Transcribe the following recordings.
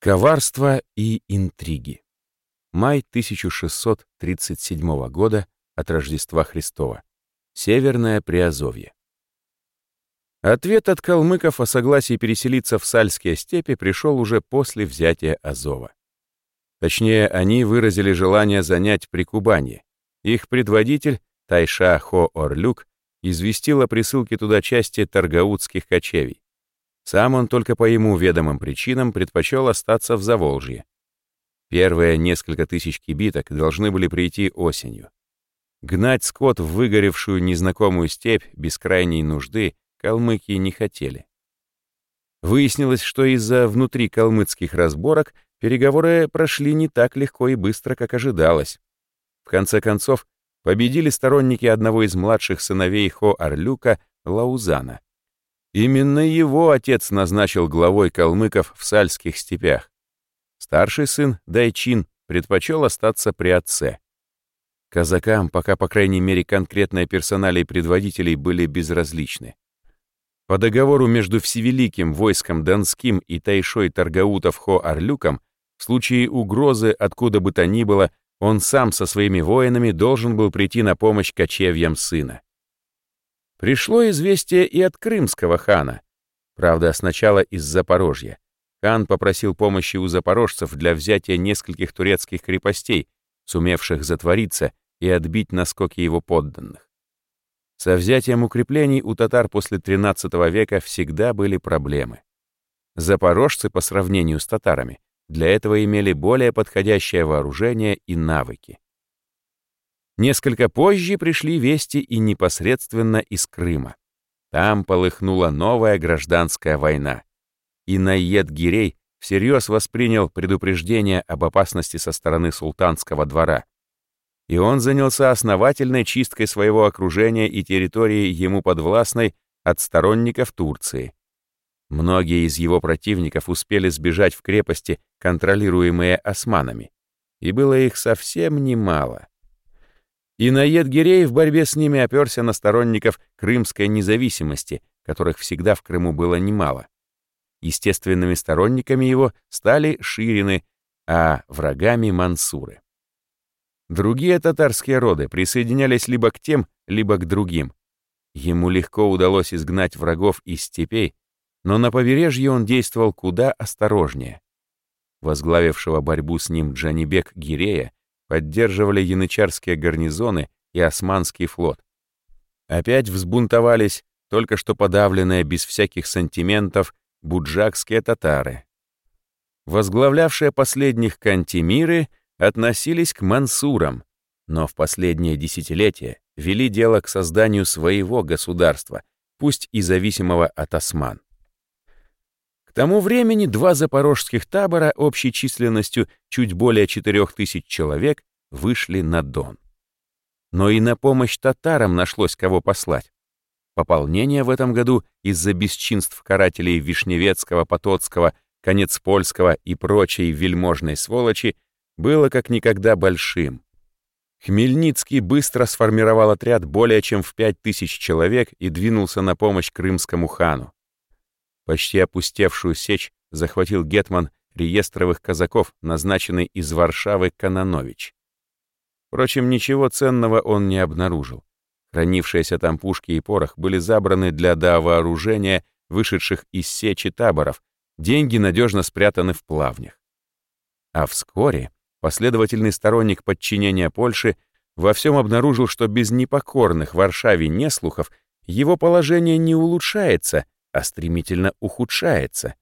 Коварство и интриги. Май 1637 года от Рождества Христова. Северное Приазовье. Ответ от калмыков о согласии переселиться в Сальские степи пришел уже после взятия Азова. Точнее, они выразили желание занять Прикубанье. Их предводитель, Тайша Хо-Орлюк, известил о присылке туда части таргаутских кочевий. Сам он только по ему ведомым причинам предпочел остаться в Заволжье. Первые несколько тысяч кибиток должны были прийти осенью. Гнать скот в выгоревшую незнакомую степь без крайней нужды калмыки не хотели. Выяснилось, что из-за внутри калмыцких разборок переговоры прошли не так легко и быстро, как ожидалось. В конце концов, победили сторонники одного из младших сыновей Хо-Арлюка, Лаузана. Именно его отец назначил главой калмыков в Сальских степях. Старший сын, Дайчин, предпочел остаться при отце. Казакам пока, по крайней мере, конкретные персонали предводителей были безразличны. По договору между Всевеликим войском Донским и Тайшой Таргаутов Хо-Арлюком в случае угрозы откуда бы то ни было, он сам со своими воинами должен был прийти на помощь кочевьям сына. Пришло известие и от крымского хана. Правда, сначала из Запорожья. Хан попросил помощи у запорожцев для взятия нескольких турецких крепостей, сумевших затвориться и отбить наскоки его подданных. Со взятием укреплений у татар после XIII века всегда были проблемы. Запорожцы по сравнению с татарами для этого имели более подходящее вооружение и навыки. Несколько позже пришли вести и непосредственно из Крыма. Там полыхнула новая гражданская война. И Найед Гирей всерьез воспринял предупреждение об опасности со стороны султанского двора. И он занялся основательной чисткой своего окружения и территории ему подвластной от сторонников Турции. Многие из его противников успели сбежать в крепости, контролируемые османами. И было их совсем немало. И Наед Гирей в борьбе с ними оперся на сторонников крымской независимости, которых всегда в Крыму было немало. Естественными сторонниками его стали ширины, а врагами мансуры. Другие татарские роды присоединялись либо к тем, либо к другим. Ему легко удалось изгнать врагов из степей, но на побережье он действовал куда осторожнее. Возглавившего борьбу с ним Джанибек Гирея поддерживали янычарские гарнизоны и османский флот. Опять взбунтовались только что подавленные без всяких сантиментов буджакские татары. Возглавлявшие последних кантемиры относились к мансурам, но в последние десятилетия вели дело к созданию своего государства, пусть и зависимого от осман. Тому времени два запорожских табора общей численностью чуть более 4000 человек вышли на Дон. Но и на помощь татарам нашлось кого послать. Пополнение в этом году из-за бесчинств карателей Вишневецкого, Потоцкого, Конецпольского и прочей вельможной сволочи было как никогда большим. Хмельницкий быстро сформировал отряд более чем в 5000 человек и двинулся на помощь крымскому хану. Почти опустевшую сечь захватил гетман реестровых казаков, назначенный из Варшавы Кананович. Впрочем, ничего ценного он не обнаружил. Хранившиеся там пушки и порох были забраны для довооружения вышедших из сечи таборов, деньги надежно спрятаны в плавнях. А вскоре последовательный сторонник подчинения Польши во всем обнаружил, что без непокорных Варшаве неслухов его положение не улучшается — а стремительно ухудшается.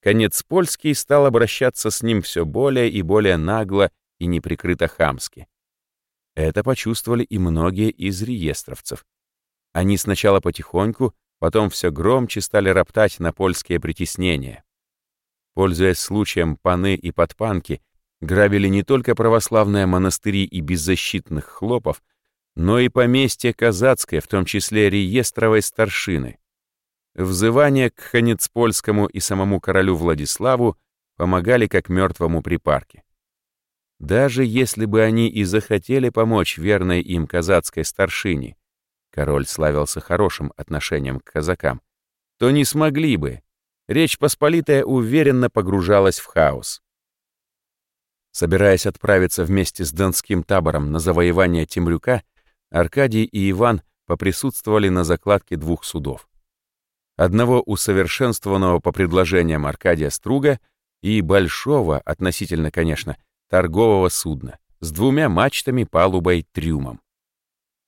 Конец польский стал обращаться с ним все более и более нагло и неприкрыто хамски. Это почувствовали и многие из реестровцев. Они сначала потихоньку, потом все громче стали роптать на польские притеснения. Пользуясь случаем, паны и подпанки грабили не только православные монастыри и беззащитных хлопов, но и поместье казацкое, в том числе реестровой старшины. Взывания к Ханецпольскому и самому королю Владиславу помогали как мертвому припарке. Даже если бы они и захотели помочь верной им казацкой старшине, король славился хорошим отношением к казакам, то не смогли бы. Речь Посполитая уверенно погружалась в хаос. Собираясь отправиться вместе с донским табором на завоевание Темрюка, Аркадий и Иван поприсутствовали на закладке двух судов. Одного усовершенствованного по предложениям Аркадия Струга и большого, относительно, конечно, торгового судна с двумя мачтами, палубой, трюмом.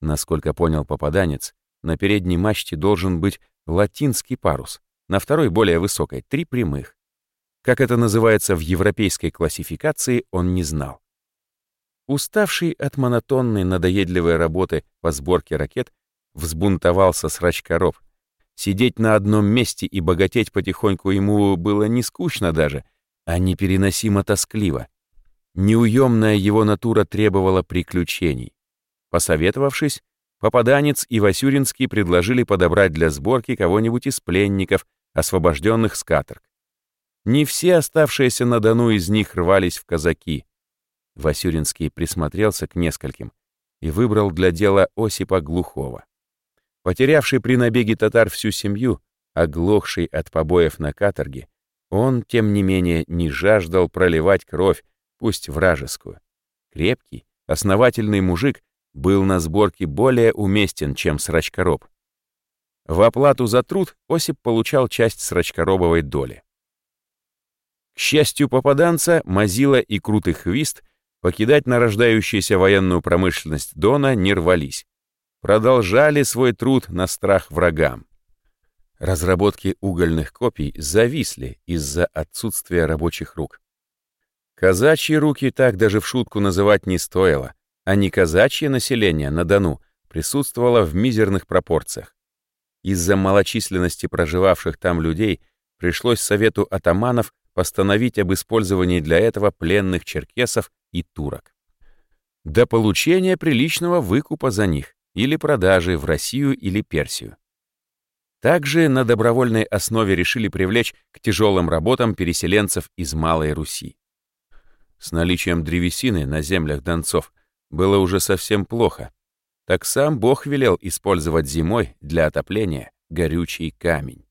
Насколько понял попаданец, на передней мачте должен быть латинский парус, на второй, более высокой, три прямых. Как это называется в европейской классификации, он не знал. Уставший от монотонной надоедливой работы по сборке ракет, взбунтовался срачкороб. Сидеть на одном месте и богатеть потихоньку ему было не скучно даже, а непереносимо тоскливо. Неуемная его натура требовала приключений. Посоветовавшись, попаданец и Васюринский предложили подобрать для сборки кого-нибудь из пленников, освобожденных с каторг. Не все оставшиеся на Дону из них рвались в казаки. Васюринский присмотрелся к нескольким и выбрал для дела Осипа Глухого. Потерявший при набеге татар всю семью, оглохший от побоев на каторге, он, тем не менее, не жаждал проливать кровь, пусть вражескую. Крепкий, основательный мужик был на сборке более уместен, чем срачкороб. В оплату за труд Осип получал часть срачкоробовой доли. К счастью попаданца, Мазила и Крутый Хвист покидать нарождающуюся военную промышленность Дона не рвались. Продолжали свой труд на страх врагам. Разработки угольных копий зависли из-за отсутствия рабочих рук. Казачьи руки так даже в шутку называть не стоило, а не казачье население на Дону присутствовало в мизерных пропорциях. Из-за малочисленности проживавших там людей пришлось совету атаманов постановить об использовании для этого пленных черкесов и турок. До получения приличного выкупа за них или продажи в Россию или Персию. Также на добровольной основе решили привлечь к тяжелым работам переселенцев из Малой Руси. С наличием древесины на землях донцов было уже совсем плохо. Так сам Бог велел использовать зимой для отопления горючий камень.